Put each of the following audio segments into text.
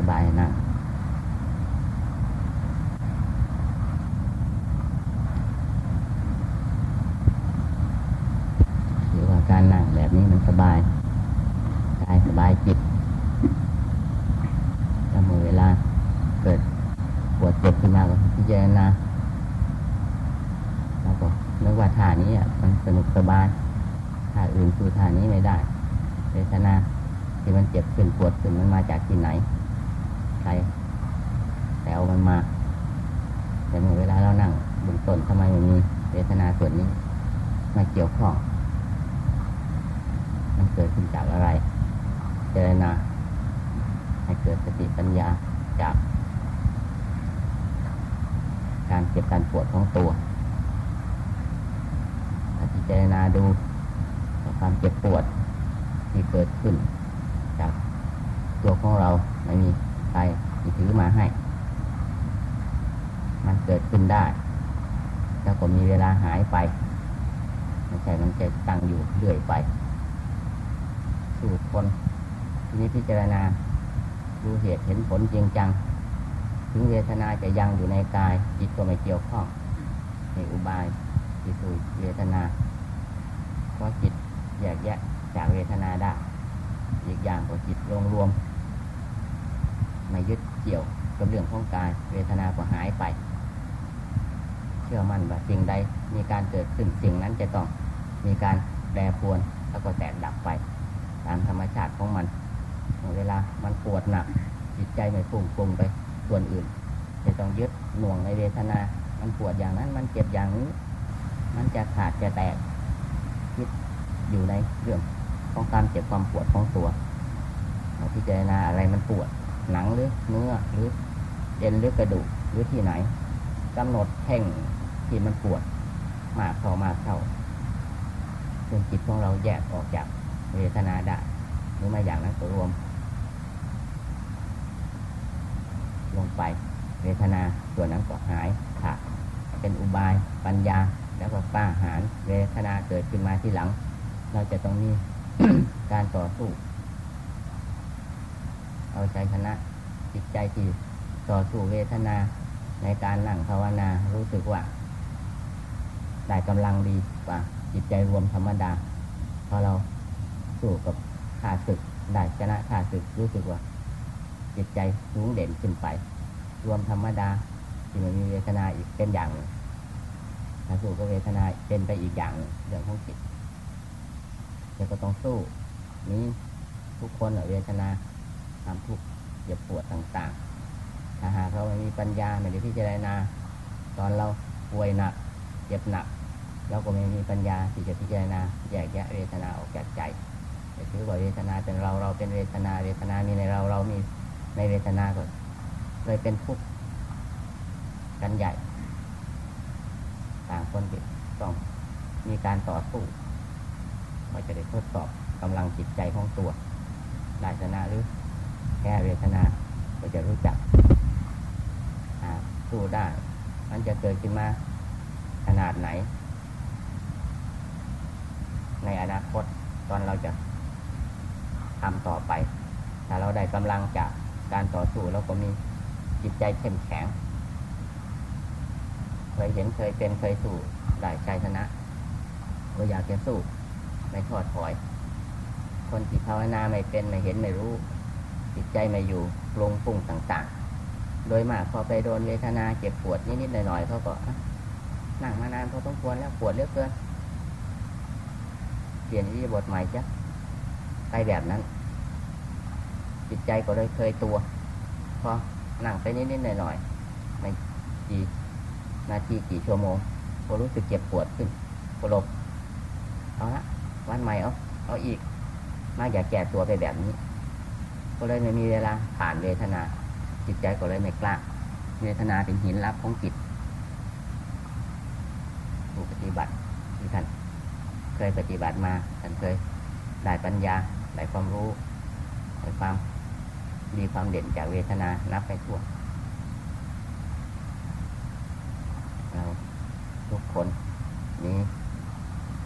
สบายนั่งหรือว่าการนั่งแบบนี้มันสบายกายสบายจิตถ้าเมื่อเวลาเกิดปวดเจ็บขึ้นมาก็พิจารณาแล้วก็นึกว่าท่านี้อะมันสนุกสบายท่าอื่นคือท่านี้ไม่ได้เวทนาที่มันเจ็บขึ้นปวดขึ้นมันมาจากที่ไหน ใครแต่เอามันมา แต่เมื่อเวลาเรานั่งบนต้นทำไมมันมีเวทนาส่วนนี้มาเกี่ยวข้องมันเกิดขึ้นจากอะไรเจรนาให้เกิดสติปัญญาจาก การเจ็บการปวดของตัวถ้าพิจารณาดูความเจ็บปวดที่เกิดขึ้นจากตัวของเราไม่มี ใครที่ถือมาให้ มันเกิดขึ้นได้ แล้วก็มีเวลาหายไปไม่ใช่มันจะตั้งอยู่เรื่อยไป สู่คนทีนี้พิจารณาดูเหตุเห็นผลจริงจัง ถึงเวทนาจะยังอยู่ในกาย จิตก็ไม่เกี่ยวข้องในอุบายที่สู่เวทนา เพราะจิตแยกแยะจากเวทนาได้ อีกอย่างก็จิตรวมรวม ไม่ยึดเกี่ยวกับเรื่องของกาย เวทนาก็หายไป เชื่อมั่นว่าสิ่งใดมีการเกิดขึ้นสิ่งนั้นจะต้องมีการแปรปรวนแล้วก็แตกดับไป ตามธรรมชาติของมัน เวลามันปวดหนักจิตใจไม่ฟุ้งปรุงไปส่วนอื่น จะต้องยึดหน่วงในเวทนา มันปวดอย่างนั้นมันเจ็บอย่างนี้ มันจะขาดจะแตกคิดอยู่ในเรื่องของความเจ็บความปวดของตัวพิจารณาอะไรมันปวด หนังหรือเนื้อหรือเอ็นหรือกระดูกหรือที่ไหนกำหนดแท่งที่มันปวดมากเข้ามากเข้าจนจิตของเราแยกออกจากเวทนาได้หรือไม่อย่างนั้นก็รวม ลงไปเวทนาส่วนนั้นก็หายขาดเป็นอุบายปัญญาแล้วก็กล้าหาญเวทนาเกิดขึ้นมาที่หลัง เราจะต้องมีการต่อสู้ เอาใจชนะ จิตใจที่ต่อสู้เวทนาในการนั่งภาวนารู้สึกว่า ได้กำลังดีกว่า จิตใจรวมธรรมดาพอเราสู้กับข้าศึกได้ชนะข้าศึกรู้สึกว่า จิตใจสูงเด่นขึ้นไป รวมธรรมดาที่มันมีเวทนาอีกเป็นอย่างหนึ่งถ้าสู้กับเวทนาเป็นไปอีกอย่างเรื่องของจิตแต่ก็ต้องสู้นี้ทุกคนเวทนาความทุกข์ เจ็บปวดต่างๆ ถ้าหากเราไม่มีปัญญาไม่ได้พิจารณา ตอนเราป่วยหนัก เจ็บหนัก เราก็ไม่มีปัญญาที่จะพิจารณาแยกแยะเวทนาออกจากใจแต่ถือว่าเวทนาเป็นเราเราเป็นเวทนาเวทนามีในเราเรามีในเวทนาก็เลยเป็นทุกข์กันใหญ่ ต่างคนต้องมีการต่อสู้ว่าจะได้ทดสอบกำลังจิตใจของตัวได้ชนะหรือ แก้เวทนา ก็จะรู้จักสู้ได้ มันจะเกิดขึ้นมาขนาดไหน ในอนาคตตอนเราจะทำต่อไป ถ้าเราได้กำลังจากการต่อสู้เราก็มีจิตใจเข้มแข็ง เคยเห็นเคยเป็นเคยสู้ได้ชัยชนะก็อยากจะสู้ไม่ทอดถอย คนที่ภาวนาไม่เป็นไม่เห็นไม่รู้ จิตใจไม่อยู่ปรุงปรุงต่าง ๆ โดยมากพอไปโดนเวทนาเจ็บปวดนิดๆหน่อยๆเขาก็นั่งมานานพอต้องควรแล้วปวดเลือเกิน เปลี่ยนที่บทใหม่จ้ะไปแบบนั้น จิตใจก็เลยเคยตัว พอนั่งไปนิดๆหน่อยๆไม่กี่นาทีกี่ชั่วโมงก็รู้สึกเจ็บปวดขึ้นก็ลบเอาละวันใหม่เอาเอาอีกมากอยากแก่ตัวไปแบบนี้ ก็เลยไม่มีเวลาผ่านเวทนา จิตใจก็เลยไม่กล้า เวทนาเป็นหินรับของจิตผู้ปฏิบัติที่ท่านเคยปฏิบัติมาท่านเคยได้ปัญญาได้ความรู้ได้ความดีความเด่นจากเวทนานับไปทั่วเราทุกคนนี้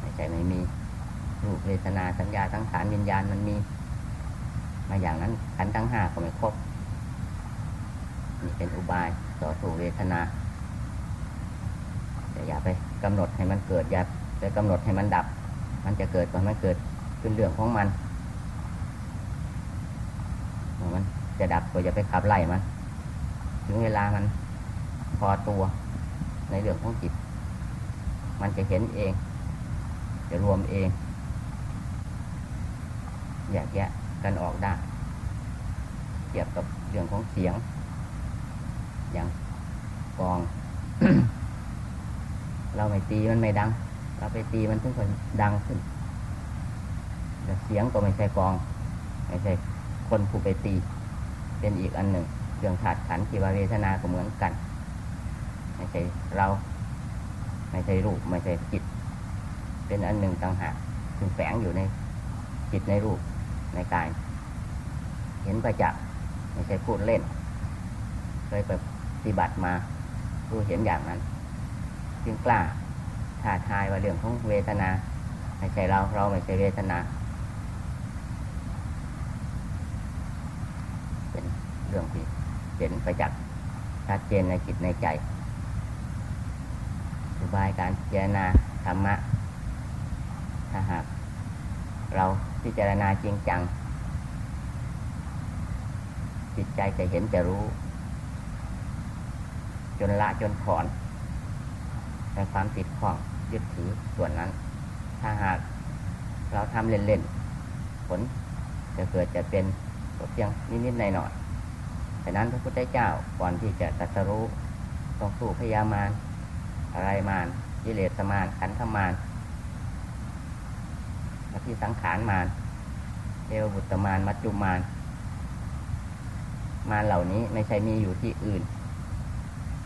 ไม่ใช่ไม่มีรูปเวทนาสัญญาทั้งฐานวิญญาณมันมี มาอย่างนั้นขันทั้งห้าก็ไม่ครบนี่เป็นอุบายต่อสู้เวทนา แต่อย่าไปกำหนดให้มันเกิดอย่าไปกำหนดให้มันดับ มันจะเกิดก็มันเกิดเป็นเรื่องของมันมัน จะดับก็อย่าไปขับไล่มันถึงเวลามันพอตัวในเรื่องของจิต มันจะเห็นเอง จะรวมเองแยากแยะ กันออกได้เทียบกับเรื่องของเสียง อย่างกอง เราไม่ตีมันไม่ดัง เราไปตีมันถึงจะดังขึ้นแต่เสียงก็ไม่ใช่กอง ไม่ใช่คนผู้ไปตี เป็นอีกอันหนึ่งเรื่องขาดขันที่ว่าเวทนาก็เหมือนกัน ไม่ใช่เรา ไม่ใช่รูป ไม่ใช่จิต เป็นอันหนึ่งต่างหากซึ่งแฝงอยู่ในจิตในรูป ในกาย เห็นประจักษ์ไม่ใช่พูดเล่น เคยไปปฏิบัติมารู้เห็นอย่างนั้น จึงกล้าท้าทายว่าเรื่องของเวทนาไม่ใช่เราเราไม่ใช่เวทนาเป็นเรื่องที่เห็นประจักษ์ชัดเจนในจิตในใจอุบายการพิจารณาธรรมะถ้าหากเรา พิจารณาจริงจัง จิตใจจะเห็นจะรู้ จนละจนถอนในความติดข้องยึดถือส่วนนั้น ถ้าหากเราทำเล่นๆ ผลจะเกิดจะเป็นก็เพียงนิดๆหน่อยๆฉะนั้นพระพุทธเจ้าก่อนที่จะตรัสรู้ต้องสู้พยามารอะไรมารกิเลสมารขันธมาร มาที่สังขารมารเทวบุตรมารมัจจุมารมารเหล่านี้ไม่ใช่มีอยู่ที่อื่น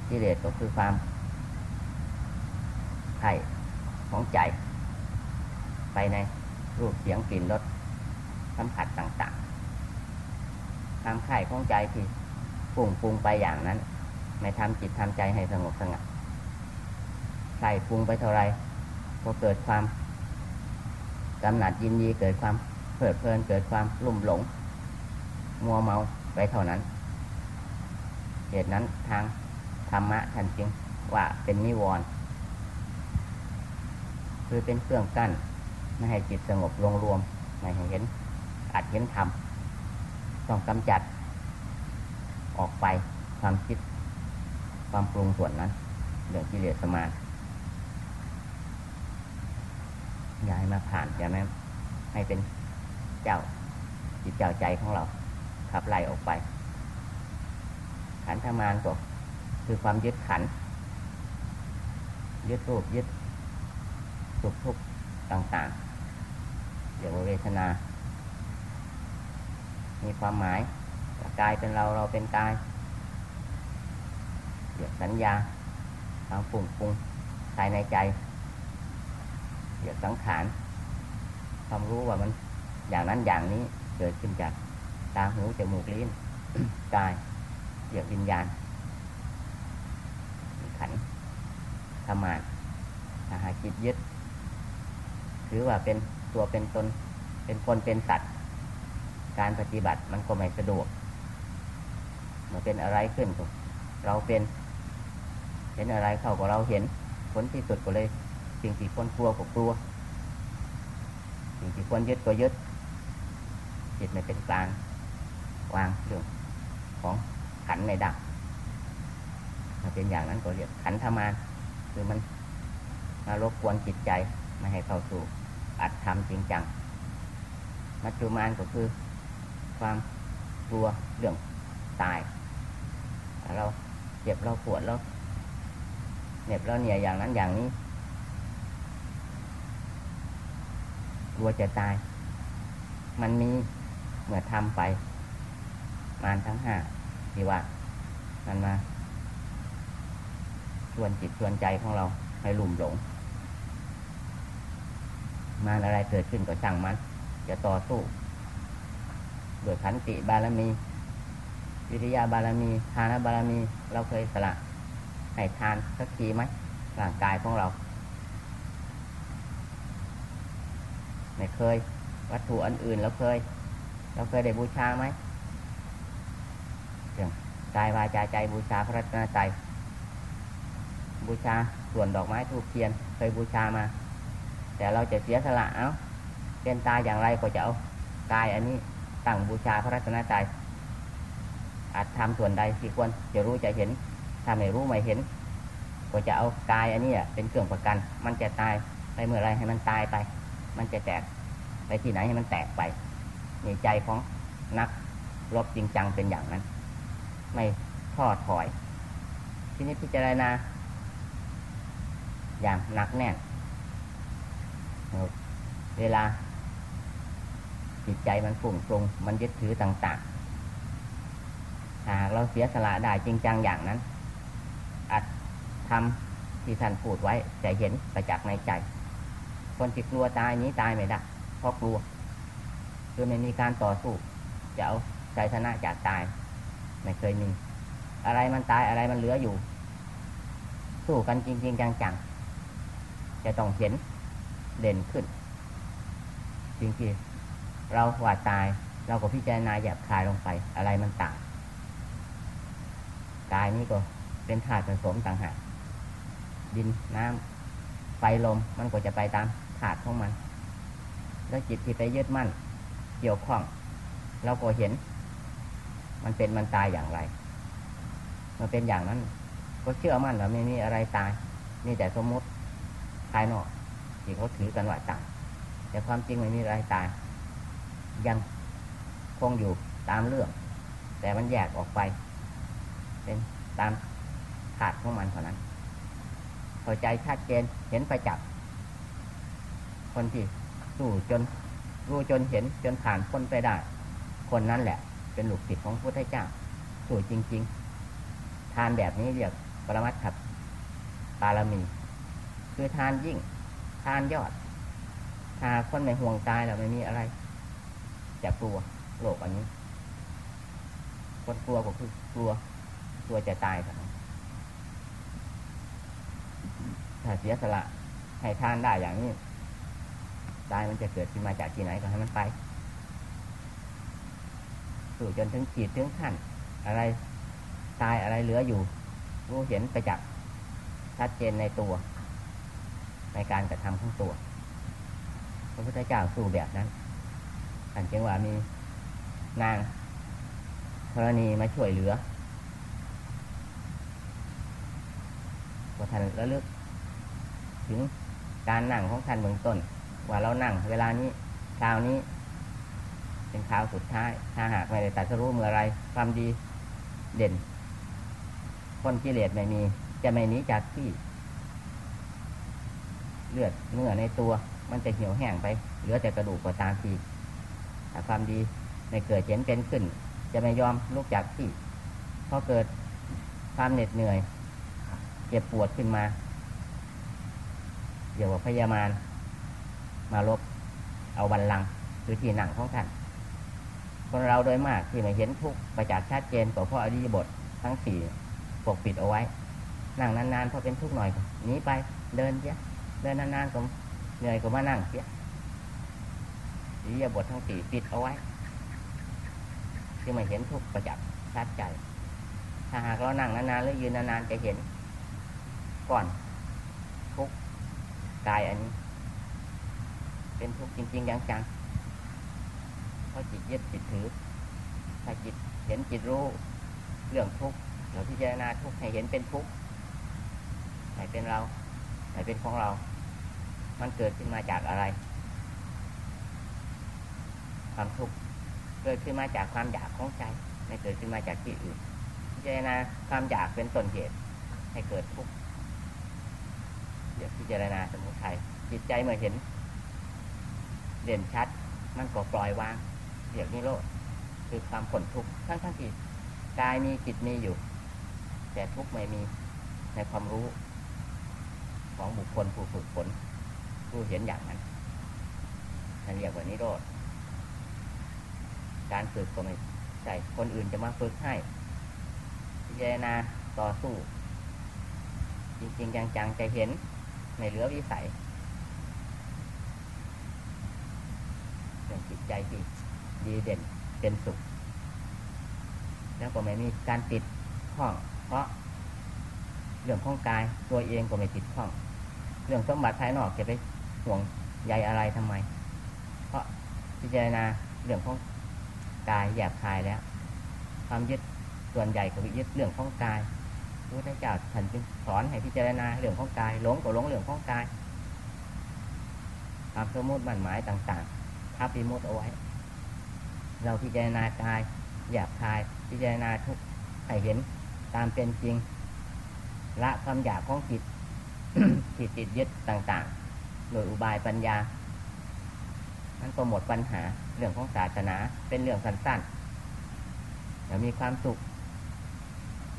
กิเลสก็คือความไข่ของใจ ไปในรูปเสียงกลิ่นรสสัมผัสต่างๆความไข่ของใจที่ปุ่งปรุงไปอย่างนั้น ไม่ทำจิตทำใจให้สงบสงัดไข่ปรุงไปเท่าไรก็เกิดความ กำหนัดยินดีเกิดความเพลิดเพลินเกิดความลุ่มหลง มัวเมาไปเท่านั้น เหตุนั้นทางธรรมะท่านจึงว่าเป็นนิวรณ์คือเป็นเครื่องกั้นไม่ให้จิตสงบลงรวมไม่ให้เห็นอัดเห็นธรรมต้องกำจัด ออกไปความคิด ความปรุงส่วนนั้นเรื่องกิเลสมาอ ย่าให้มาผ่านอย่าไม่ให้เป็นเจ้าจิตเจ้าใจของเรา ขับไล่ออกไป ขันธมารก็คือความยึดขัน ยึดรูปยึดสุขทุกข์ต่างๆเรียวเวทนา มีความหมายกายเป็นเราเราเป็นกายเรียกสัญญาความปรุงปรุงภายในใจ เรียกสังขารความรู้ว่ามันอย่างนั้นอย่างนี้เกิดขึ้นจากตาหูจมูกลิ้นกายเรียกวิญญาณ ขันธ์ธรรมานถ้าหาจิตยึดถือว่าเป็นตัวเป็นตน เป็นคนเป็นสัตว์ การปฏิบัติมันก็ไม่สะดวกเมื่อเป็นอะไรขึ้นกเราเป็น เห็นอะไรเข้าก็เราเห็น ผลที่สุดก็เลย สิ่งที่ควรกลัวก็กลัว สิ่งที่ควรยึดก็ยึดจิตไม่เป็นกลางวางเรื่องของขันในดับถ้าเป็นอย่างนั้นก็เรียกขันธมารคือมันมารบกวนจิตใจไม่ให้เข้าสู่อัดทำจริงจังมัจจุมานก็คือความกลัวเรื่องตายเราเจ็บเราปวดเราเหน็บเราเหนียอย่างนั้นอย่างนี้ กลัวจะตาย มันมีเมื่อทำไป มานทั้งห้าที่ว่ามันมาชวนจิตชวนใจของเราให้ลุ่มหลง มานอะไรเกิดขึ้นก็ช่างมัน จะต่อสู้ด้วยขันติบารมี วิทยาบารมี ทานบารมี เราเคยสละให้ทานสักทีไหมร่างกายของเรา ไม่เคย วัตถุอันอื่นเราเคย เราเคยได้บูชาไหมเรื่องกายวาจาใจบูชาพระรัตนตรัยบูชาส่วนดอกไม้ทูบเทียนเคยบูชามา แต่เราจะเสียสละเอาเป็นตายอย่างไรก็จะเอากายอันนี้ตั้งบูชาพระรัตนตรัยอาจทำส่วนใดที่ควรจะรู้จะเห็นถ้าไม่รู้ไม่เห็น ก็จะเอากายอันนี้เป็นเครื่องประกัน มันจะตายไปเมื่อไรให้มันตายไป มันจะแตกไปที่ไหนให้มันแตกไปในใจของนักรบจริงจังเป็นอย่างนั้น ไม่ท้อถอย ทีนี้พิจารณา อย่างหนักแน่นเวลา จิตใจมันฝุ่งปรุงมันยึดถือต่างๆหากเราเสียสละได้จริงจังอย่างนั้นอาจทำที่ท่านพูดไว้จะเห็นประจักษ์ในใจ คนที่กลัวตายนี้ตายไม่ได้เพราะกลัว คือไม่มีการต่อสู้จะเอาใจชนะจากตาย ไม่เคยมี อะไรมันตายอะไรมันเหลืออยู่ สู้กันจริง ๆ จังๆจะต้องเห็นเด่นขึ้น จริงๆเราว่าตาย เราก็พิจารณาหยาบคายลงไป อะไรมันตายกายนี้ก็เป็นธาตุผสมต่างหากดินน้ำไฟลมมันก็จะไปตาม ธาตุของมัน แล้วจิตที่ไปยึดมั่น เกี่ยวข้อง เราก็เห็น มันเป็นมันตายอย่างไรมันเป็นอย่างนั้น ก็เชื่อมั่นว่าไม่มีอะไรตายนี่แต่สมมติภายนอกที่เขาถือกันว่าตายแต่ความจริงไม่มีอะไรตาย ยังคงอยู่ตามเรื่อง แต่มันแยกออกไป เป็นตามขาดของมันเท่านั้นเข้าใจชัดเจนเห็นประจักษ์ คนที่สู้จนรู้จนเห็นจนผ่านพ้นไปได้ คนนั้นแหละ เป็นลูกศิษย์ของพระพุทธเจ้า สู้จริง ๆ ทานแบบนี้เรียกปรมัตถบารมี คือทานยิ่ง ทานยอด ถ้าคนไม่ห่วงตายแล้วไม่มีอะไรจะกลัวโลกอันนี้ คนกลัวก็คือกลัวกลัวจะตายครับถ้าเสียสละให้ทานได้อย่างนี้ ตายมันจะเกิดขึ้นมาจากที่ไหนก็ให้มันไปสู่จนถึงขีดถึงขั้นอะไรตายอะไรเหลืออยู่ รู้เห็นไปจากชัดเจนในตัว ในการกระทำของตัว พระพุทธเจ้าสู่แบบนั้นท่านจึงว่ามีนางธรณีมาช่วยเหลือว่าท่านระลึกถึงการนั่งของท่านเบื้องต้น ว่าเรานั่ง เวลานี้คราวนี้ เป็นคราวสุดท้าย ถ้าหากไม่ได้ตัดสรู้เมื่อไรความดีเด่น คนกิเลสไม่มี จะไม่หนีจากที่ เลือดเนื้อในตัว มันจะเหี่ยวแห้งไป เหลือแต่กระดูกก็ตามทีแต่ความดีในเกิดเจ็นเป็นขึ้น จะไม่ยอมลุกจากที่พอเกิดความเหน็ดเหนื่อย เจ็บปวดขึ้นมาเดี๋ยวพยามาร มาลบเอาบันลังคือที่หนังของท่าน คนเราโดยมากที่ไม่เห็นทุกประจักษ์ชัดเจนก็เพราะอริยบททั้งสี่ปกปิดเอาไว้ นั่งนานๆพอเป็นทุกข์หน่อยหนีไปเดินเสียเดินนานๆก็เหนื่อยก็มานั่งเสียอริยบททั้งสี่ปิดเอาไว้ ที่ไม่เห็นทุกประจักษ์ชัดใจ ถ้าหากเรานั่งนานๆหรือยืนนานๆจะเห็นก่อนทุกกายอันนี้ เป็นทุกข์จริงๆอย่างจังเพราะจิตยึดจิตถือ ถ้าจิตเห็นจิตรู้เรื่องทุกข์เราพิจารณาทุกข์ให้เห็นเป็นทุกข์ให้เป็นเราให้เป็นของเรา มันเกิดขึ้นมาจากอะไร ความทุกข์เกิดขึ้นมาจากความอยากของใจไม่เกิดขึ้นมาจากที่อื่นพิจารณาความอยากเป็นต้นเหตุให้เกิดทุกข์เดี๋ยวพิจารณาสมุทัยจิตใจเมื่อเห็น เด่นชัด มันก็ปล่อยวางเดี๋ยวนี้โลดคือความผลทุกข์ทั้งทั้งที่กายมีจิตมีอยู่ แต่ทุกข์ไม่มีในความรู้ ของบุคคลผู้ฝึกฝนผู้เห็นอย่างนั้นนั่นเรียกว่านิโรธการฝึกก็ไม่ใช่คนอื่นจะมาฝึกให้พิจารณาต่อสู้ จริงๆจังๆจะเห็นในเหลือวิสัยเรื่องจิต ใจที่ดีเด่นเป็นสุข แล้วก็ไม่มีการติดข้อง เพราะเรื่องของกายตัวเองก็ไม่ติดข้อง เรื่องสมบัติภายนอกจะไปห่วงใยอะไรทำไม เพราะพิจารณาเรื่องของกายแยบคายแล้ว ความยึดส่วนใหญ่ก็ยึดเรื่องของกายพระพุทธเจ้าท่านจึงสอนให้พิจารณาเรื่องของกายหลงก็หลงเรื่องของกายความสมมติมันหมายต่าง ๆ ทับพิมุตเอาไว้ เราพิจารณากายหยาบคาย พิจารณาทุกให้เห็นตามเป็นจริง ละความอยากของจิตจิตติดยึดต่างๆ โดยอุบายปัญญา นั่นก็หมดปัญหาเรื่องของศาสนาเป็นเรื่องสั้นๆแล้วมีความสุข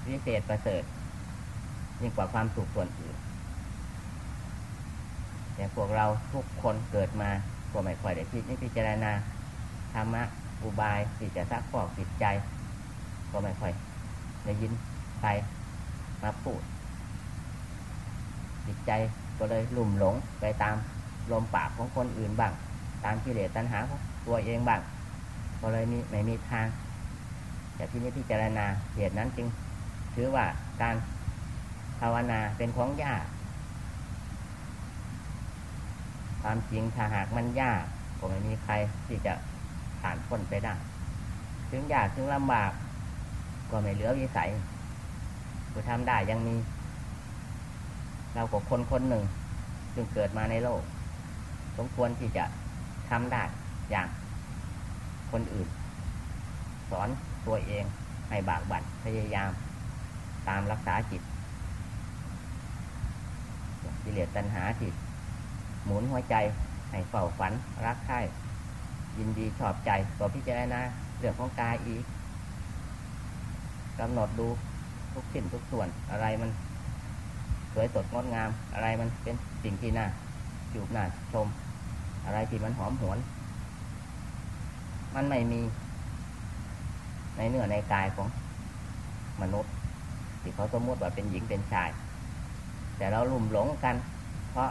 วิเศษประเสริฐยิ่งกว่าความสุขส่วนอื่นแต่พวกเราทุกคนเกิดมา ก็ไม่ค่อยได้คิดนี่พิจารณาธรรมะอุบายที่จะซักฟอกจิตใจ ก็ไม่ค่อยได้ยินใครมาพูด จิตใจก็เลยลุ่มหลงไปตามลมปากของคนอื่นบ้าง ตามกิเลสตัณหาของตัวเองบ้างก็เลยมีไม่มีทางแต่ที่นี้พิจารณาเหตุนั้นจึงถือว่าการภาวนาเป็นของยาก ความจริงถ้าหากมันยากก็ไม่มีใครที่จะผ่านพ้นไปได้ ถึงยากถึงลำบาก ก็ไม่เหลือวิสัยผู้ทำได้ยังมี เราก็คนคนหนึ่ง จึงเกิดมาในโลก สมควรที่จะทำได้อย่างคนอื่น สอนตัวเองให้บากบั่นพยายาม ตามรักษาจิตกิเลสตัณหาจิต หมุนหัวใจให้เฝ้าฝันรักใคร่ยินดีชอบใจก็พิจารณาเรื่องของกายอีกกำหนดดูทุกสิ่งทุกส่วนอะไรมันสวยสดงดงาม อะไรมันเป็นสิ่งที่น่าจูบน่าชม อะไรที่มันหอมหวน มันไม่มี ในเนื้อในกายของมนุษย์ที่เขาสมมติว่าเป็นหญิงเป็นชาย แต่เราลุ่มหลงกัน เพราะ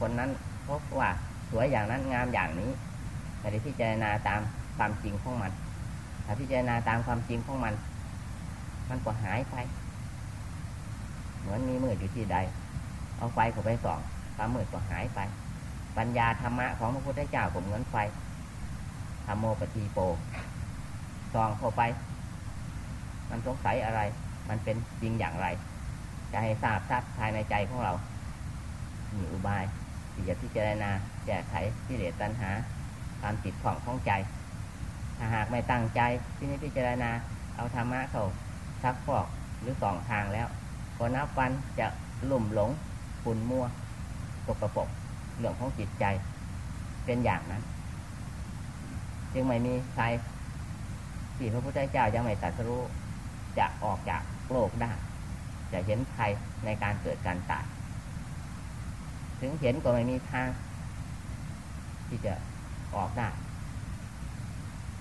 คนนั้น พบว่าสวยอย่างนั้นงามอย่างนี้แต่ที่พิจารณาตามความจริงของมันถ้าพิจารณาตามความจริงของมัน มันก็หายไป เหมือนมีมืดอยู่ที่ใด เอาไฟเข้าไปส่องความมืดก็หายไป ปัญญาธรรมะของพระพุทธเจ้าผมเหมือนไฟธรรมโมปฏิโปส่องเข้าไป มันสงสัยอะไร มันเป็นจริงอย่างไร จะให้ทราบทราบภายในใจของเรามีอุบาย ที่จะพิจารณาแก้ไขกิเลสตัณหาความติดข้องของใจ ถ้าหากไม่ตั้งใจที่นี้พิจารณาเอาธรรมะเขาซักฟอกหรือสองทางแล้วก็นับวันจะลุ่มหลงฝุ่นมัวตกกระปกเรื่องของจิตใจเป็นอย่างนั้น จึงไม่มีใครที่พระพุทธเจ้ายังไม่ตรัสรู้จะออกจากโลกได้ จะเห็นภัยในการเกิดการตาย ถึงเห็นก็ไม่มีทาง ที่จะออกได้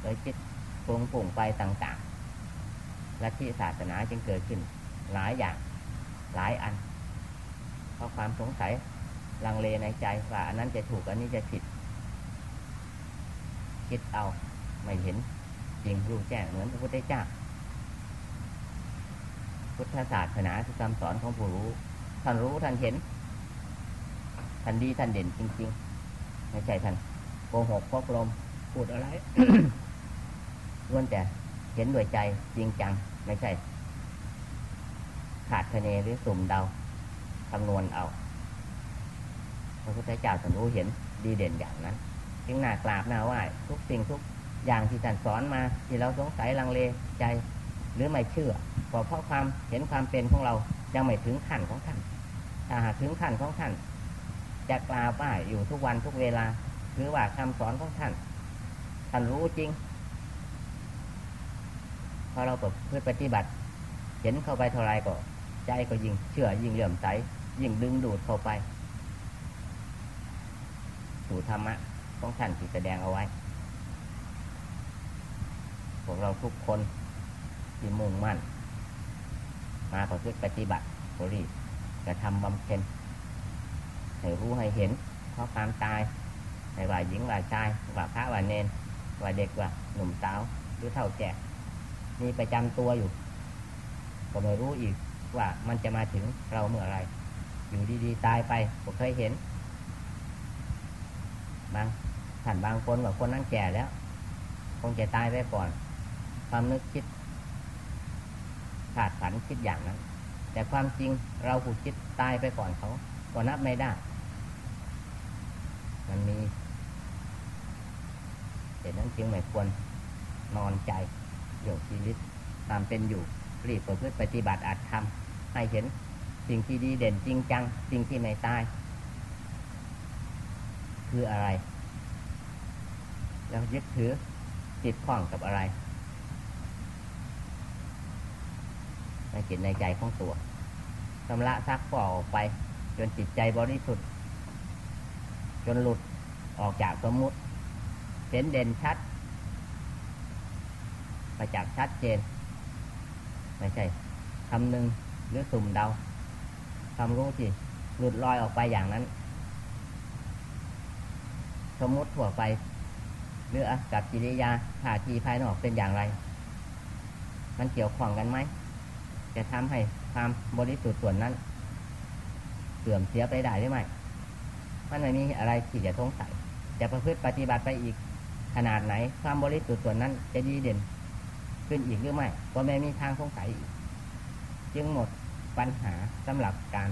โดยจิตปรุงปุ่งไปต่างๆและที่ศาสนาจึงเกิดขึ้น หลายอย่างหลายอัน เพราะความสงสัยลังเลในใจว่าอันนั้นจะถูกอันนี้จะผิด คิดเอาไม่เห็นจริงรู้แจ้งเหมือนพระพุทธเจ้าพุทธศาสนาคือคำสอนของผู้รู้ ท่านรู้ท่านเห็น ท่านดีท่านเด่นจริงๆไม่ใช่ท่านโกหกพกลมพูดอะไรล้วนแต่เห็นด้วยใจจริงจังไม่ใช่ ขาดคะเนหรือสุ่มเดาคำนวณเอาพระพุทธเจ้าท่านรู้เห็นดีเด่นอย่างนั้นจึงน่ากราบน่าไหว้ทุกสิ่งทุกอย่างที่ท่านสอนมา ที่เราสงสัยลังเลใจ หรือไม่เชื่อก็เพราะความเห็นความเป็นของเรายังไม่ถึงขั้นของท่านถ้าหากถึงขั้นของท่าน จะกราบไหว้อยู่ทุกวันทุกเวลาหรือว่าคำสอนของท่าน ท่านรู้จริง พอเราเพื่อปฏิบัติ เห็นเข้าไปเท่าไรก็ ใจก็ยิ่งเชื่อยิ่งเหลื่อมใสยิ่งดึงดูดเข้าไป สู่ธรรมะของท่านที่แสดงเอาไว้พวกเราทุกคนที่มุ่งมั่น มาขอพึ่ปฏิบัติบริกระทำบำเพ็ญ ให้รู้ให้เห็นเพราะความตายไม่ว่าหญิงว่าชายว่าพระว่าเนนว่าเด็กว่าหนุ่มสาวหรือเท่าแก่มีประจำตัวอยู่ ก็ไม่รู้อีกว่ามันจะมาถึงเราเมื่อไร อยู่ดีๆตายไปผมเคยเห็น บางท่านบางคนว่าคนนั้นแก่แล้ว คงจะตายไปก่อน ความนึกคิดขาดฝันคิดอย่างนั้น แต่ความจริงเราผู้คิดตายไปก่อนเขา ก็นับไม่ได้ มันมีเหตุนั้นจึงไม่ควรนอนใจโยกชีวิตตามเป็นอยู่รีบประพฤติปฏิบัติอาจทำให้เห็นสิ่งที่ดีเด่นจริงจัง สิ่งที่ไม่ตาย คืออะไร แล้วยึดถือติดข้องกับอะไรในจิตในใจของตัวชำระซักฟอกออกไป จนจิตใจบริสุทธิ์ จนหลุดออกจากสมมุติเห็นเด่นชัดประจักชัดเจน ไม่ใช่คำหนึ่งหรือสุ่มเดาความรู้ที่หลุดลอยออกไปอย่างนั้น สมมติทั่วไปหรือกับกิริยาท่าทีภายนอกเป็นอย่างไร มันเกี่ยวข้องกันไหม จะทำให้ความบริสุทธิ์ส่วนนั้น เสื่อมเสียไปได้หรือไม่มันไม่มีอะไรที่จะสงสัยจะประพฤติปฏิบัติไปอีกขนาดไหน ความบริสุทธิ์ส่วนนั้นจะดีเด่น ขึ้นอีกหรือไม่ก็ไม่มีทางสงสัยอีก จึงหมดปัญหาสำหรับการ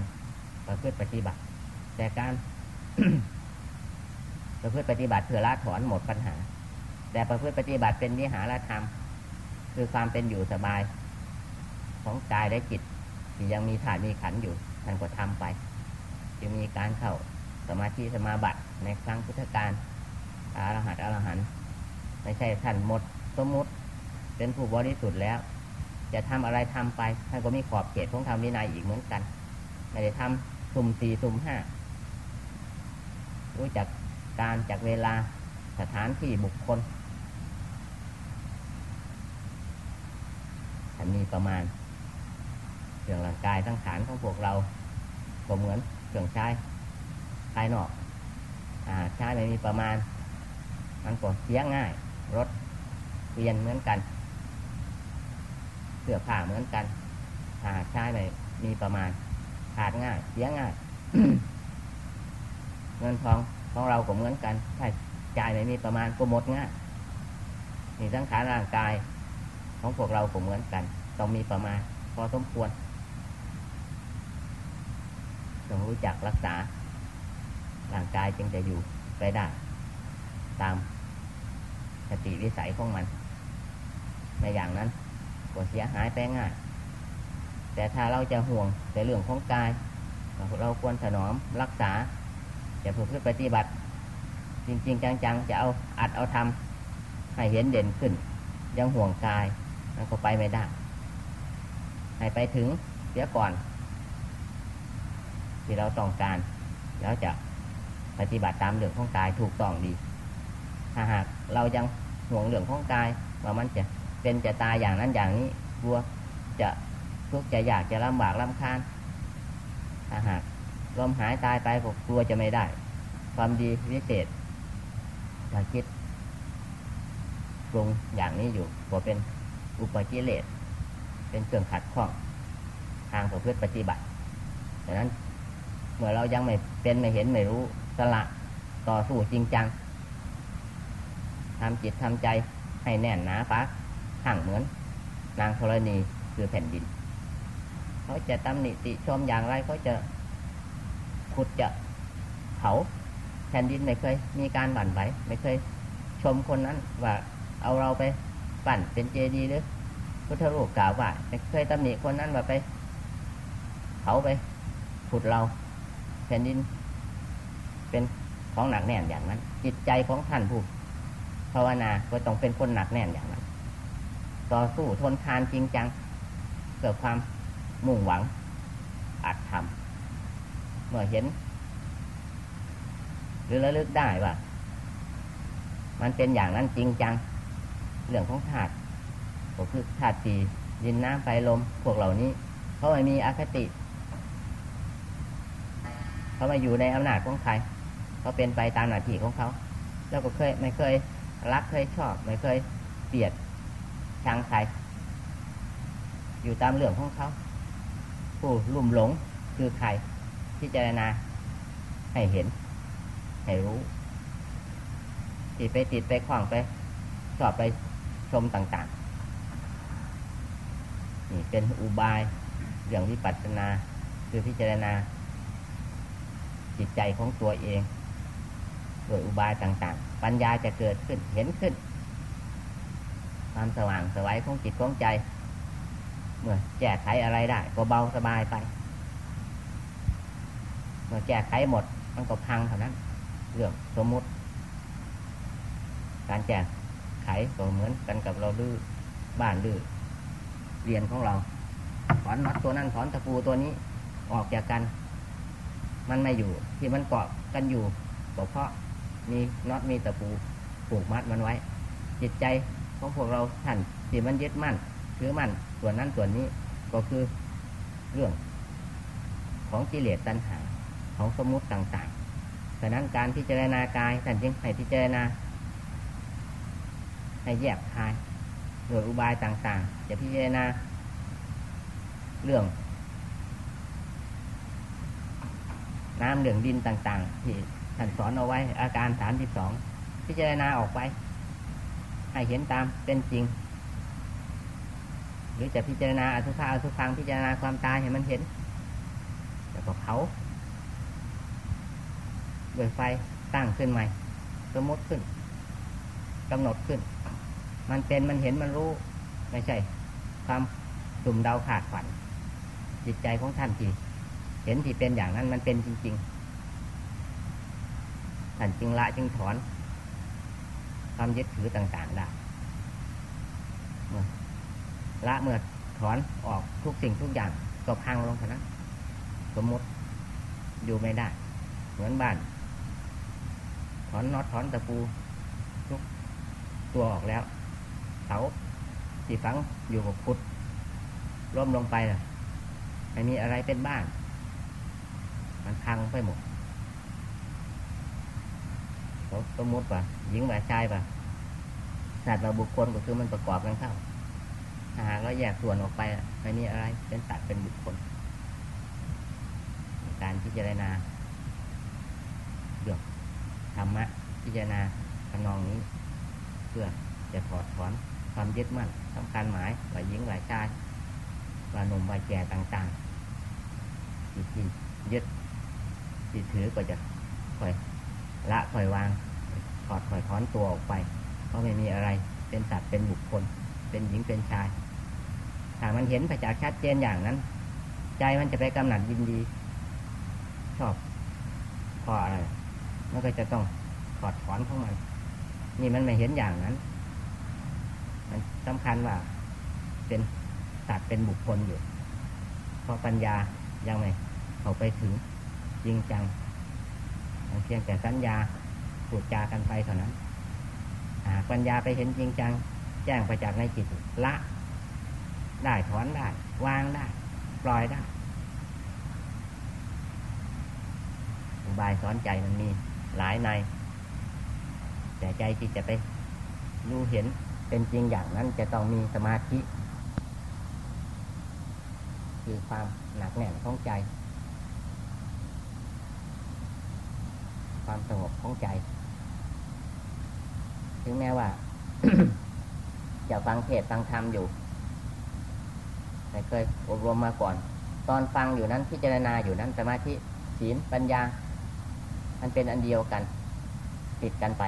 ประพฤติปฏิบัติ แต่การประพฤติปฏิบัติเพื่อละถอนหมดปัญหา แต่ประพฤติปฏิบัติเป็นวิหารธรรม คือความเป็นอยู่สบาย ของกายและจิตที่ยังมีฐานมีขันอยู่ท่านก็ทำไป จะมีการเข้าสมาธิสมาบัติในครั้งพุทธกาลอารหัตอรหันต์ไม่ใช่ท่านหมดสมมุติเป็นผู้บริสุทธิ์แล้ว จะทำอะไรทำไปท่านก็มีขอบเขตของธรรมวินัยอีกเหมือนกัน ไม่ได้ทำสุ่มสี่สุ่มห้ารู้จักการจากเวลาสถานที่บุคคลท่านมีประมาณเรื่องร่างกายทั้งฐานของพวกเราก็เหมือน เครื่องใช้ภายนอกอาใช้ไม่มีประมาณ มันก็เสียง่าย รถเวียนเหมือนกัน เสื้อผ้าเหมือนกันถ้าใช้ไม่มีประมาณ ขาดง่าย เสียง่าย เงินทองของเราก็เหมือนกันถ้าจ่ายไม่มีประมาณก็หมดง่ายนี่ทั้งขาร่างกายของพวกเราก็เหมือนกัน ต้องมีประมาณ พอสมควร ต้องรู้จักรักษาร่างกายจึงจะอยู่ไปได้ ตามสติวิสัยของมัน ในอย่างนั้นก็เสียหายไปง่าย แต่ถ้าเราจะห่วงในเรื่องของกาย เราควรถนอมรักษาจะฝึกปฏิบัติ จริง ๆ จัง ๆ จะเอาอัดเอาทำให้เห็นเด่นขึ้น ยังห่วงกายมันก็ไปไม่ได้ ให้ไปถึงเสียก่อน ที่เราต้องการ แล้วจะปฏิบัติตามเรื่องของกายถูกต้องดี ถ้าหากเรายังห่วงเรื่องของกายว่ามันจะเป็นจะตายอย่างนั้นอย่างนี้กลัวจะทุกข์จะอยากจะลำบากลำคาญถ้าหากลมหายตายไปก็กลัวจะไม่ได้ ความดีวิเศษถ้าคิดปรุงอย่างนี้อยู่ก็เป็นอุปกิเลสเป็นเครื่องขัดข้องทางประพฤติปฏิบัติดังนั้น เมื่อเรายังไม่เป็นไม่เห็นไม่รู้สละต่อสู้จริงจังทำจิตทำใจให้แน่นหนาฟักขังเหมือน นางธรณีคือแผ่นดิน เขาจะตำหนิติชมอย่างไรเขาจะขุดจะเผาแผ่นดินไม่เคย มีการบั่นไหวไม่เคย ชมคนนั้นว่าเอาเราไปปั่นเป็นเจดีย์หรือพุทธรูปกล่าวว่าไม่เคยตำหนิคนนั้นว่าไปเผาไปขุดเรา แผ่นดิน เป็นของหนักแน่นอย่างนั้น จิตใจของท่านผู้ภาวนาก็ต้องเป็นคนหนักแน่นอย่างนั้น ต่อสู้ทนทานจริงจังเกิดความมุ่งหวังอาจทำเมื่อเห็น หรือระลึกได้ว่า มันเป็นอย่างนั้นจริงจัง เรื่องของธาตุก็คือธาตุสี่ดินน้ำไฟลมพวกเหล่านี้เขาไม่มีอคติ เขามาอยู่ในอำนาจของใครเขาเป็นไปตามหน้าที่ของเขา แล้วก็เคยไม่เคยรักเคยชอบ ไม่เคยเกลียดชังใคร อยู่ตามเรื่องของเขา ผู้ลุ่มหลงคือใครพิจารณาให้เห็น ให้รู้ติดไปติดไปคล้องไปสอบไปชมต่างๆ นี่เป็นอุบายเรื่องวิปัสสนา คือพิจารณา จิตใจของตัวเองโดยอุบายต่างๆ ปัญญาจะเกิดขึ้นเห็นขึ้น ความสว่างสวัยของจิตของใจ เมื่อแก้ไขอะไรได้ ก็เบาสบายไป เมื่อแก้ไขหมดมันก็พังเท่านั้น เรื่องสมมุติ การแก้ไขก็เหมือนกันกับเราลื้อบ้านลื้อเรียนของเราถอนน็อตตัวนั้นถอนตะปูตัวนี้ออกจากกัน มันไม่อยู่ ที่มันเกาะกันอยู่ก็เพราะมีน็อตมีตะปูผูกมัดมันไว้ จิตใจของพวกเราท่านที่มันยึดมั่นถือมั่นส่วนนั้นส่วนนี้ก็คือเรื่องของกิเลสตัณหาของสมมุติต่างๆฉะนั้นการพิจารณากายท่านจึงให้พิจารณาให้แยกคายโดยอุบายต่างๆ จะพิจารณาเรื่อง น้ำเหลืองดินต่างๆ ที่ท่านสอนเอาไว้ อาการสามสิบสองพิจารณาออกไป ให้เห็นตามเป็นจริง หรือจะพิจารณาอสุภะอสุพังพิจารณาความตายให้มันเห็น แล้วก็เผาด้วยไฟตั้งขึ้นใหม่ สมมติขึ้นกำหนดขึ้น มันเป็นมันเห็นมันรู้ ไม่ใช่ ความสุ่มเดาขาดฝัน จิตใจของท่านที่ เห็นที่เป็นอย่างนั้นมันเป็นจริงๆท่านจึงละจึงถอนความยึดถือต่างๆได้เมื่อละเมื่อถอนออกทุกสิ่งทุกอย่างก็พังลงเท่านั้นสมมติอยู่ไม่ได้ เหมือนบ้าน ถอนน็อตถอนตะปูทุกตัวออกแล้วเสาที่ฝังอยู่กับขุดร่มลงไปล่ะไม่มีอะไรเป็นบ้าน มันพังไปหมดสมมติว่าหญิงว่าชายว่าสัตว์ว่าบุคคลก็คือมันประกอบกันเข้าถ้าหากเราแยกส่วนออกไปไม่มีอะไร เป็นสัตว์เป็นบุคคล การพิจารณาเรื่องธรรมะพิจารณาทำนองนี้ เพื่อจะถอดถอนความยึดมั่นสำคัญหมายว่าหญิงว่าชายว่าหนุ่มว่าแก่ต่างๆที่ที่ ยึดถือก็จะค่อยละค่อยวางถอดค่อยถอนตัวออกไป เพราะไม่มีอะไรเป็นสัตว์เป็นบุคคล เป็นหญิงเป็นชายถ้ามันเห็นประจักษ์ชัดเจนอย่างนั้น ใจมันจะไปกำหนัดยินดี ชอบพออะไรมันก็จะต้องถอดถอนของมัน นี่มันไม่เห็นอย่างนั้น มันสำคัญว่าเป็นสัตว์เป็นบุคคลอยู่ เพราะปัญญายังไม่เข้าไปถึง จริงจังเพียงแต่สัญญาพูดจากันไปเท่านั้นหากปัญญาไปเห็นจริงจัง แจ้งไปจากในจิตละ ได้ถอนได้ วางได้ ปล่อยได้อุบายสอนใจมันมีหลายใน แต่ใจที่จะไปรู้เห็นเป็นจริงอย่างนั้นจะต้องมีสมาธิ คือความหนักแน่นของใจ ความสงบของใจ ถึงแม้ว่า จะฟังเทศฟังธรรมอยู่ แต่เคยอบรมมาก่อน ตอนฟังอยู่นั้นพิจารณาอยู่นั้นสมาธิศีลปัญญา มันเป็นอันเดียวกัน ติดกันไป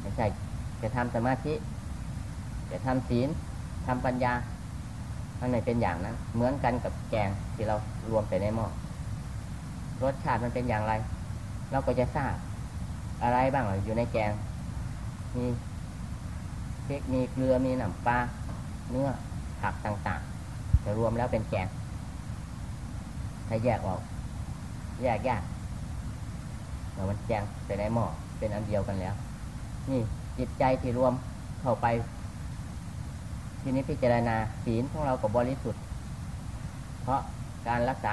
ไม่ใช่จะทำสมาธิ จะทำศีลทำปัญญามันไม่เป็นอย่างนั้น เหมือนกันกับแกงที่เรารวมไปในหม้อรสชาติมันเป็นอย่างไร เราก็จะทราบอะไรบ้างอยู่ในแกง มีพริกมีเกลือมีน้ำปลาเนื้อผักต่างๆจะรวมแล้วเป็นแกงถ้าแยกออกแยกยากเรามันแกงไปในหม้อเป็นอันเดียวกันแล้ว นี่จิตใจที่รวมเข้าไป ทีนี้พิจารณาศีลของเรากับบริสุทธิ์ เพราะการรักษา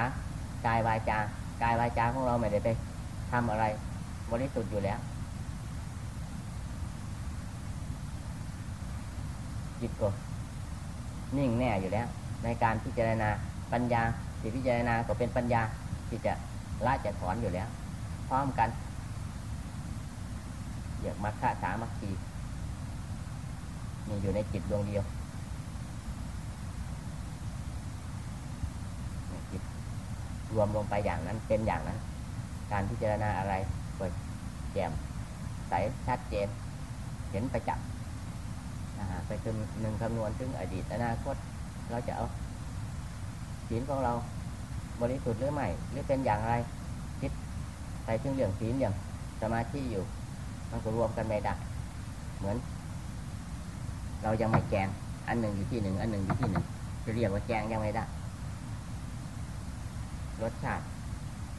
กายวาจากายวาจาของเราไม่ได้ไป ทำอะไร บริสุทธิ์อยู่แล้ว จิตก็นิ่งแน่อยู่แล้ว ในการพิจารณาปัญญาที่พิจารณาก็เป็นปัญญาที่จะละจะถอนอยู่แล้ว พร้อมกันเรียกมรรคสามัคคีมีอยู่ในจิตดวงเดียวจิตรวมลงไปอย่างนั้นเป็นอย่างนั้น การพิจารณาอะไรเปิดแจ่มใสชัดเจน เห็นประจักษ์ไปคือหนึ่งคำนวณถึงอดีตอนาคต เราจะเอาศีลของเราบริสุทธิ์หรือไม่หรือเป็นอย่างไร คิดไปถึงเรื่องศีลอย่างสมาธิอยู่ มันก็รวมกันไม่ได้เหมือน เรายังไม่แจงอันหนึ่งอยู่ที่หนึ่งอันหนึ่งอยู่ที่หนึ่งจะเรียกว่าแจงยังไม่ได้รสชาติ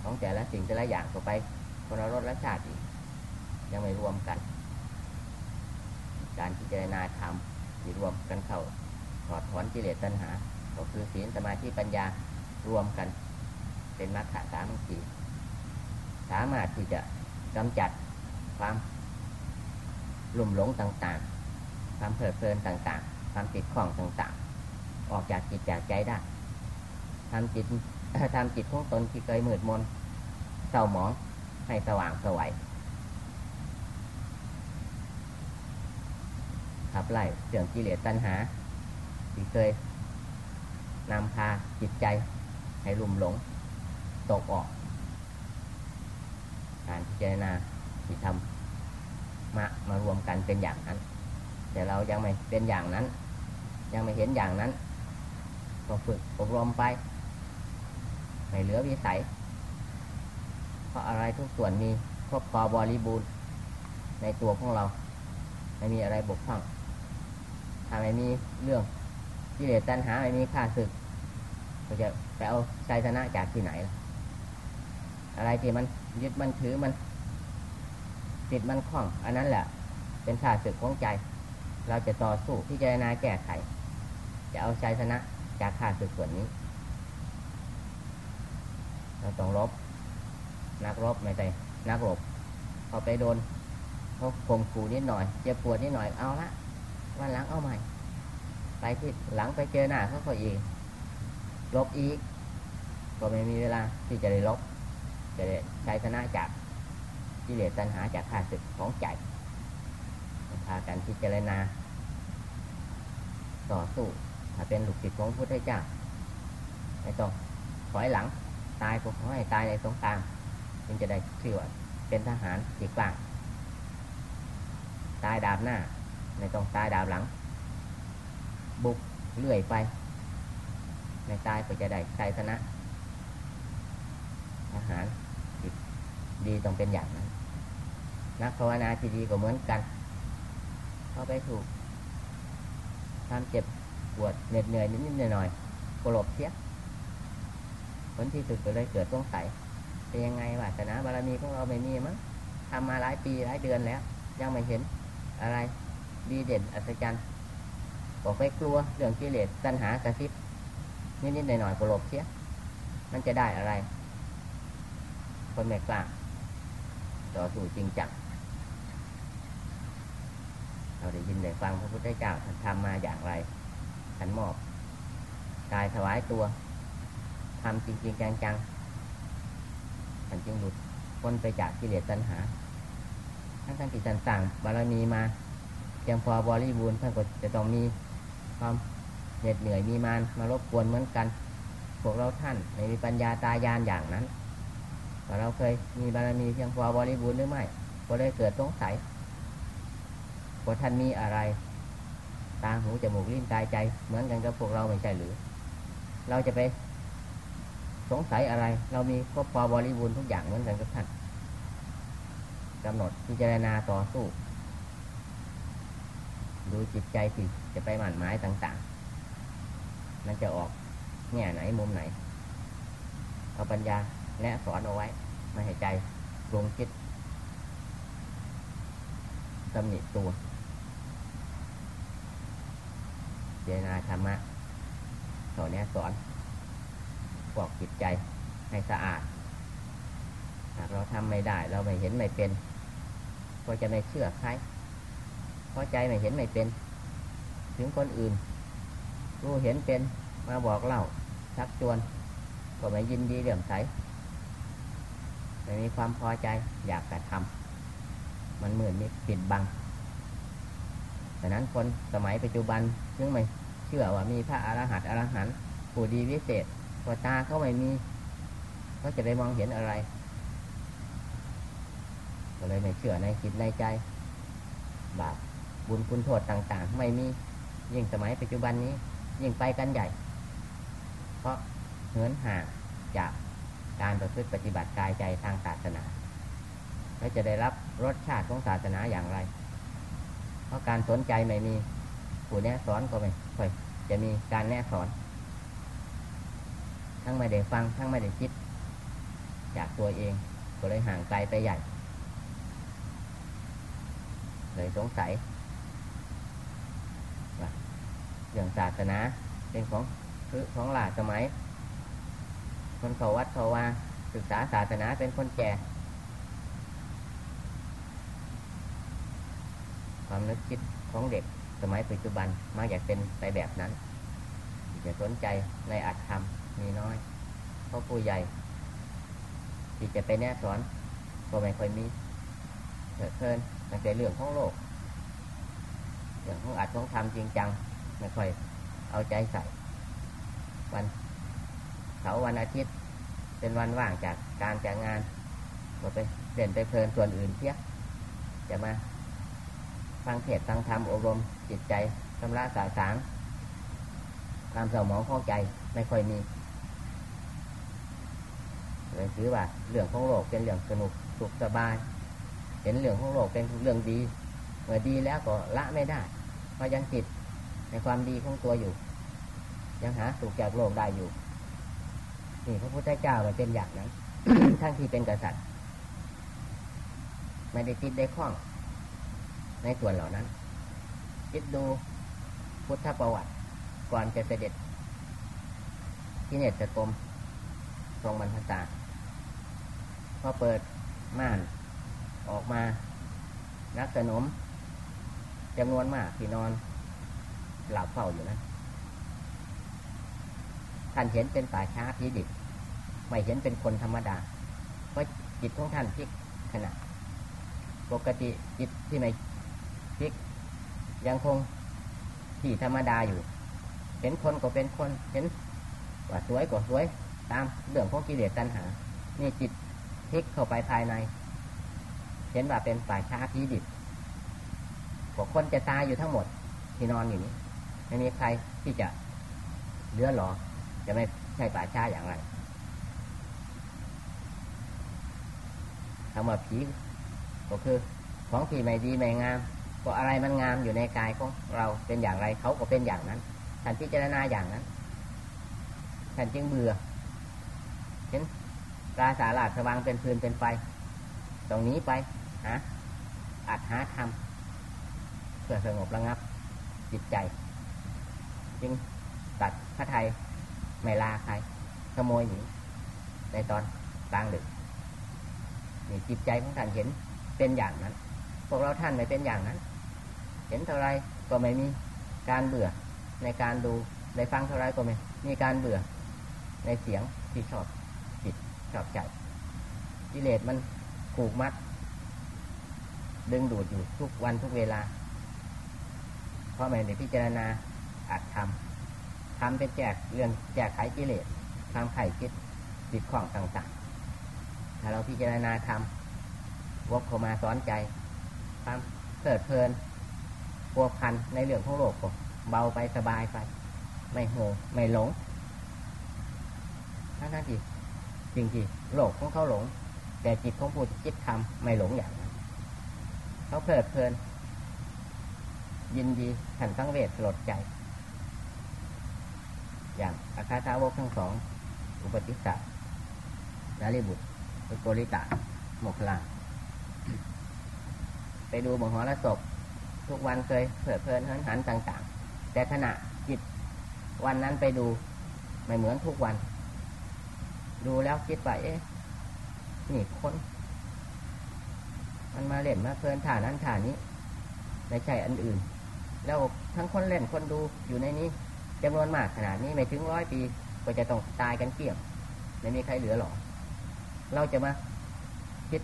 ของแต่ละสิ่งแต่ละอย่างก็ไปคนละรสละชาติอีกยังไม่รวมกัน การพิจารณาธรรมที่รวมกันเข้าถอดถอนกิเลสตัณหา ก็คือศีลสมาธิปัญญารวมกัน เป็นมรรคสามัคคีสามารถที่จะกำจัดความลุ่มหลงต่างๆ ความเพลิดเพลินต่างๆ ความติดข้องต่างๆ ออกจากจิตจากใจได้ทำจิตทำจิตของตนที่เคยมืดมน เศร้าหมองให้สว่างสวัยขับไล่เสื่องกิเลสตัณหาที่เคยนำพาจิตใจให้ลุ่มหลง ตกออก การพิจารณาที่ทำมามารวมกันเป็นอย่างนั้น แต่เรายังไม่เป็นอย่างนั้น ยังไม่เห็นอย่างนั้นก็ฝึกอบรมไป ไม่เหลือวิสัย ราะอะไรทุกส่วนมีครบพอบริบูรณ์ในตัวของเรา ไม่มีอะไรบกพร่องถ้าไม่มีเรื่องกิเลสตัณหาไม่มีค่าศึกเราจะไปเอาชัยชนะจากที่ไหนล่ะอะไรที่มันยึดมันถือมันติดมันคล้อง อันนั้นแหละ เป็นค่าศึกของใจ เราจะต่อสู้พิจารณาแก้ไข จะเอาชัยชนะจากค่าศึกส่วนนี้ เราต้องรบ นักรบไม่ใช่นักรบพอไปโดนเขาข่มขู่นิดหน่อย เจ็บปวดนิดหน่อยเอาละวันหลังเอาใหม่ ไปที่หลังไปเจอหน้าเขาก็อีกลบอีก ก็ไม่มีเวลาที่จะได้ลบจะได้ใช้ชนะจากกิเลสตัณหาจากข้าศึกของใจพากันพิจารณาต่อสู้ถ้าเป็นลูกศิษย์ของพุทธเจ้าไม่ต้องถอยหลัง ตายก็ขอให้ตายในสงคราม จึงจะได้ชื่อว่าเป็นทหารที่กล้าตายดาบหน้าไม่ต้องตายดาบหลัง บุกเลื่อยไปในตายก็จะได้ชัยชนะทหารที่ดีต้องเป็นอย่างนั้น นักภาวนาที่ดีก็เหมือนกันเข้าไปถูกทำเจ็บปวดเหน็ดเหนื่อยนิดๆหน่อยๆกลบเสียผลที่สุดก็เลยเกิดสงใสัย เป็นยังไงวาสนาบารมีของเราไม่มีมั้งทำมาหลายปีหลายเดือนแล้ว ยังไม่เห็นอะไรดีเด่นอัศจรรย์บอกไปกลัวเรื่องกิเลสตัณหากระซิบนิดๆหน่อยๆกลบเสียมันจะได้อะไร คนไม่กล้าต่อสู้จริงจังเราได้ยินได้ฟังพระพุทธเจ้าท่านทำมาอย่างไรท่านมอบกายถวายตัวทำจริงๆจังๆ ท่านจึงหลุดพ้นไปจากกิเลสตัณหา ทั้งท่านที่ท่านสั่งบารมีมาเพียงพอบริบูรณ์ท่านก็จะต้องมีความเหน็ดเหนื่อยมีมานมารบกวนเหมือนกันพวกเราท่านไม่มีปัญญาตายานอย่างนั้นว่าเราเคยมีบารมีเพียงพอบริบูรณ์หรือไม่ก็เลยเกิดสงสัยว่าท่านมีอะไรตาหูจมูกลิ้นกายใจ เหมือนกันกับพวกเราไม่ใช่หรือ เราจะไป สงสัยอะไร เรามีครบพอบริบูรณ์ทุกอย่างเหมือนกันกับท่านกำหนดพิจารณาต่อสู้ ดูจิตใจที่จะไปหมั่นหมายต่างๆ มันจะออกแง่ไหนมุมไหน เอาปัญญาแนะสอนเอาไว้ไม่ให้ใจปรุงคิดตำหนิตัวเจรนาธรรมะสอนแนะสอน ปอกจิตใจให้สะอาด หากเราทำไม่ได้เราไม่เห็นไม่เป็น ก็จะไม่เชื่อใครเพราะใจไม่เห็นไม่เป็น ถึงคนอื่น รู้เห็นเป็นมาบอกเล่าชักชวน ก็ไม่ยินดีเลื่อมใสไม่มีความพอใจอยากแต่ทำมันเหมือนมีปิดบังดังนั้นคนสมัยปัจจุบันซึ่งไม่เชื่อว่ามีพระอรหันต์อรหันต์ผู้ดีวิเศษ ตัวตาเขาไม่มีเขาจะได้มองเห็นอะไร ก็เลยไม่เชื่อในจิตในใจ บาปบุญคุณโทษต่าง ๆ ไม่มียิ่งสมัยปัจจุบันนี้ ยิ่งไปกันใหญ่ เพราะเหินห่างจากการประพฤติปฏิบัติกายใจทางศาสนา แล้วจะได้รับรสชาติของศาสนาอย่างไร เพราะการสนใจไม่มีผู้แนะสอนก็ไม่ค่อยจะมีการแนะสอน ทั้งไม่ได้ฟัง ทั้งไม่ได้คิด จากตัวเอง ก็เลยห่างไกลไปใหญ่ เลยสงสัยว่าเรื่องศาสนาเป็นของคือของหลาสมัย คนเขาวัดเขาว่าศึกษาศาสนาเป็นคนแก่ ความนึกคิดของเด็กสมัยปัจจุบันมักอยากเป็นไปแบบนั้นจะสนใจในอัตธรรม มีน้อย เพราะผู้ใหญ่ ที่จะไปแนะสอนก็ไม่ค่อยมีเกิดเพลินตั้งแต่เรื่องของโลกเรื่องของอัดของทำจริงจังไม่ค่อยเอาใจใส่ วันเสาร์วันอาทิตย์ เป็นวันว่างจากการจากงานก็ไปเด่นไปเพลินส่วนอื่นเที่ยจะมาฟังเทศฟังธรรมอบรมจิตใจชำระสาสางความเศร้าหมองขอใจไม่ค่อยมี เลยถือว่าเรื่องของโลกเป็นเรื่องสนุกสุขสบาย เห็นเรื่องของโลกเป็นเรื่องดี เมื่อดีแล้วก็ละไม่ได้เพราะยังติดในความดีของตัวอยู่ ยังหาสุขจากโลกได้อยู่นี่พระพุทธเจ้าเป็นอย่างนั้นทั้งที่เป็นกษัตริย์ไม่ได้ติดได้ข้อง ในส่วนเหล่านั้น คิดดูพุทธประวัติ ก่อนจะเสด็จที่เนตรกรมทรงบรรพตา พอเปิดม่านออกมานักสนมจำนวนมากที่นอนหลับเฝ้าอยู่นะท่านเห็นเป็นป่าช้าผีดิบไม่เห็นเป็นคนธรรมดา เพราะจิตของท่านพลิกขณะปกติจิตที่ไม่พลิกยังคงที่ธรรมดาอยู่ เห็นคนก็เป็นคน เห็นว่าสวยก็สวย ตามเรื่องของกิเลสตัณหา นี่จิต พลิกเข้าไปภายใน เห็นว่าเป็นป่าช้าผีดิบพวกคนจะตายอยู่ทั้งหมด ที่นอนอยู่นี้ไม่มีใครที่จะเลือหลอจะไม่ใช่ป่าช้าอย่างไรคำว่าผีก็คือของที่ไม่ดีไม่งาม ก็อะไรมันงามอยู่ในกายของเราเป็นอย่างไรเขาก็เป็นอย่างนั้นท่านพิจารณาอย่างนั้นท่านจึงเบื่อเห็น ปราสาลาดสว่างเป็นพื้นเป็นไฟ ตรงนี้ไปหาอัดหาทำเพื่อสงบระงับ จิตใจ จึงตัดพระไทยไม่ลาใครขโมยหนีในตอนกลางดึกนี่จิตใจของท่านเห็นเป็นอย่างนั้น พวกเราท่านไม่เป็นอย่างนั้น เห็นเท่าไรก็ไม่มีการเบื่อในการดูในฟังเท่าไรก็ไม่มีการเบื่อในเสียงที่ชอบ ชอบใจกิเลสมันผูกมัด ดึงดูดอยู่ทุกวันทุกเวลา เพราะไม่ได้พิจารณาอัดทำทำเป็นแจกเรื่องแจกไขกิเลสทำไข่คิดติดข้องต่างๆ ถ้าเราพิจารณาทำวกเข้ามาสอนใจความเกิดเพลินพัวพันในเรื่องของโลกก็เบาไปสบายไป ไม่โหไม่หลงทั้งทั้ งที่จริงที่โลกของเขาหลง แต่จิตของผู้คิดทำไม่หลงอย่างนั้นเขาเพลิดเพลิน ยินดีขันตั้งเวทสลดใจ อย่างอาคาทาวกทั้งสอง อุปติสสะนาริบุตรโกริตะโมคลาไปดูมหรสพทุกวันเคยเพลิดเพลินหันหันต่าง ๆ แต่ขณะจิตวันนั้นไปดูไม่เหมือนทุกวัน ดูแล้วคิดไปเอ๊ะนี่คนมันมาเล่นมาเพลินถ่านนั้นถ่านนี้ไม่ใช่อันอื่น แล้วทั้งคนเล่นคนดูอยู่ในนี้จำนวนมากขนาดนี้ไม่ถึงร้อยปี ก็จะต้องตายกันเกลี้ยงไม่มีใครเหลือหรอกเราจะมาคิด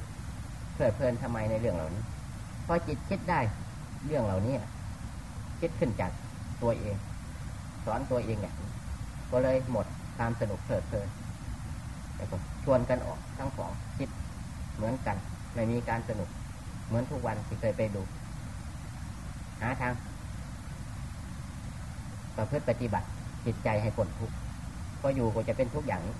เพลิดเพลินทำไมในเรื่องเหล่านี้พอจิตคิดได้เรื่องเหล่านี้คิดขึ้นจากตัวเอง สอนตัวเองอย่างก็เลยหมดความสนุกเพลิดเพลิน ชวนกันออกทั้งสองคิดเหมือนกัน ไม่มีการสนุก เหมือนทุกวันที่เคยไปดู หาทางประพฤติปฏิบัติจิตใจให้พ้นทุกข์ก็อยู่ก็จะเป็นทุกอย่างนี้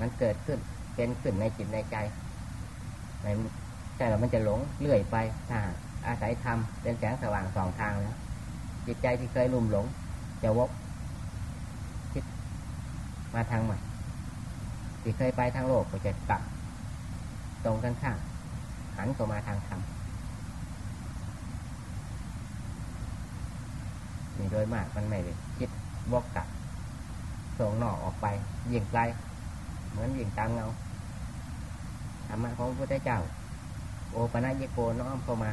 มันเกิดขึ้นเป็นขึ้นในจิตในใจในใจเรามันจะหลงเลื่อยไปถ้าอาศัยธรรมเป็นแสงสว่างสองทางแล้วจิตใจที่เคยลุ่มหลง จะวก มาทางใหม่ที่เคยไปทางโลกก็จะกลับ ตรงกันข้ามหันเข้ามาทางธรรมนี่โดยมากมันไม่เลยคิดวกกลับส่งหน่อออกไปยิงไกลเหมือนยิงตามเงาธรรมะของพระพุทธเจ้า โอปัญญโกน้อมเข้ามา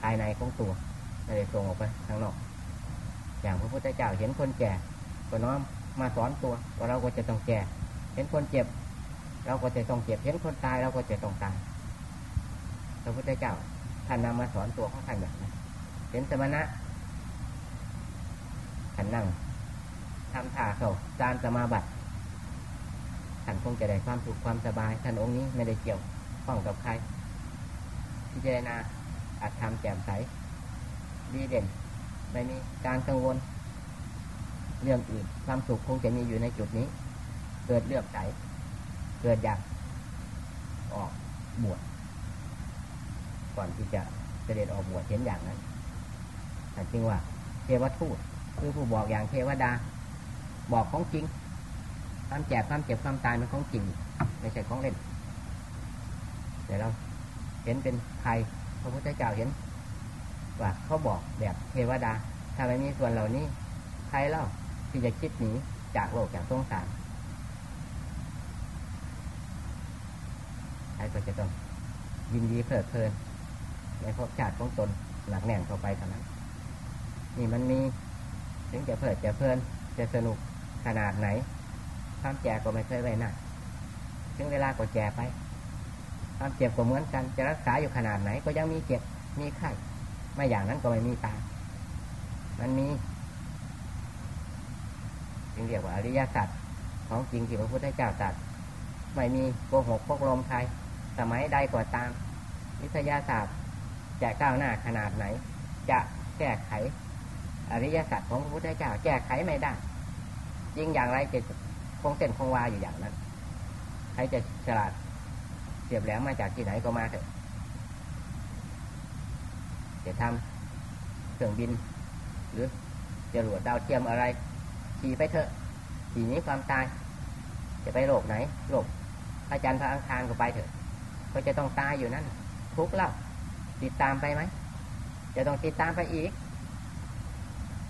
ภายในของตัวไม่ได้ส่งออกไปทางนอก อย่างพระพุทธเจ้าเห็นคนแก่ก็น้อมมาสอนตัวว่าเราก็จะต้องแก่ เห็นคนเจ็บ เราก็จะต้องเจ็บ เห็นคนตายเราก็จะต้องตายพระพุทธเจ้าท่านนำมาสอนตัวของท่านแบบนั้นเห็นสมณะท่านนั่งทำท่าเขาจานสมาบัติท่านคงจะได้ความสุขความสบายท่านองค์นี้ไม่ได้เกี่ยวข้องกับใครพิจารณาอาจทำแจ่มใสดีเด่น ไม่มีการกังวล เรื่องอื่น ความสุขคงจะมีอยู่ในจุดนี้ เกิดเลือกใจเกิดอยากออกบวชก่อนที่จะเสด็จออกบวชเห็นอย่างนั้นแต่จริงว่า เทวทูตคือผู้บอกอย่างเทวดา บอกของจริงความแจกความเจ็บความตายมันของจริงไม่ใช่ของเล่นแต่เราเห็นเป็นใครพระพุทธเจ้าเห็น ว่าเขาบอกแบบเทวดา ถ้าไม่มีส่วนเหล่านี้ ใครเล่าที่จะคิดหนีจากโลกจากสงสารใครก็จะต้องยินดีเพลิดเพลินในภพชาติของตนหนักแน่นเข้าไปเท่านั้น นี่มันมีถึงจะเพลิดจะเพลินจะสนุกขนาดไหนความแก่ก็ไม่เคยไว้หน้าถึงเวลาก็แก่ไปความเจ็บก็เหมือนกัน จะรักษาอยู่ขนาดไหนก็ยังมีเจ็บมีไข้ ไม่อย่างนั้นก็ไม่มีตา มันมีจึงเรียกว่าอริยสัจของจริงที่พระพุทธเจ้าตรัสไม่มีโกหกพกลมใคร สมัยใดก็ตาม วิทยาศาสตร์จะก้าวหน้าขนาดไหน จะแก้ไข อริยสัจของพระพุทธเจ้า แก้ไขไม่ได้จริงอย่างไรจะคงเส้นคงวาอยู่อย่างนั้น ใครจะฉลาดเสียบแหลมมาจากที่ไหนก็มาเถอะ จะทำเครื่องบิน หรือจะรวดดาวเทียมอะไรขี่ไปเถอะขี่นี้ความตาย จะไปโลกไหนโลกพระจันทร์พระอังคารก็ไปเถอะ ก็จะต้องตายอยู่นั่นทุกข์เล่าติดตามไปไหมจะต้องติดตามไปอีก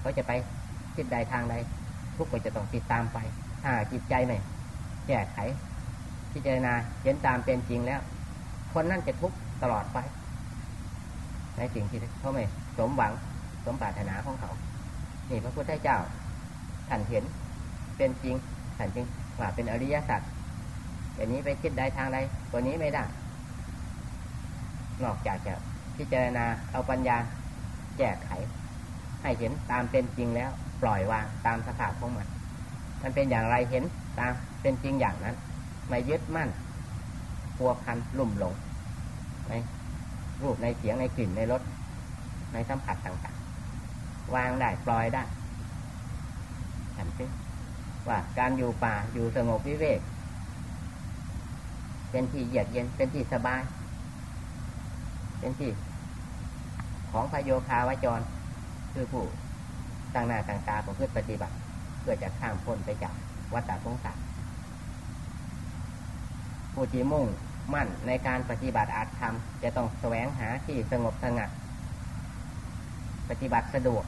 เขาจะไปทิศใดทางใดทุกก็จะต้องติดตามไป ถ้าจิตใจไม่แก้ไขพิจารณาเห็นตามเป็นจริงแล้ว คนนั่นจะทุกข์ตลอดไป ในสิ่งที่เขาไม่สมหวังสมปรารถนาของเขานี่พระพุทธเจ้าท่านเห็นเป็นจริงท่านจึงว่าเป็นอริยสัจอย่างนี้ไปคิดใดทางใดตัวนี้ไม่ได้ นอกจากจะพิจารณาเอาปัญญาแก้ไข ให้เห็นตามเป็นจริงแล้ว ปล่อยวางตามสภาพของมันมันเป็นอย่างไรเห็นตามเป็นจริงอย่างนั้น ไม่ยึดมั่นพัวพันลุ่มหลงใน รูปในเสียงในกลิ่นในรสในสัมผัสต่างๆ วางได้ปล่อยได้ฉันซิว่าการอยู่ป่าอยู่สงบวิเวก เป็นที่เยือกเย็นเป็นที่สบาย เป็นที่ ของพโยคาวจร คือผู้ต่างหน้าต่างตาของพื่อปฏิบัติ เพื่อจะข้ามพ้นไปจากวัฏสงสารผู้ที่มุ่ง มั่นในการปฏิบัติอาจทำจะต้องแสวงหาที่สงบสงัด ปฏิบัติสะดวก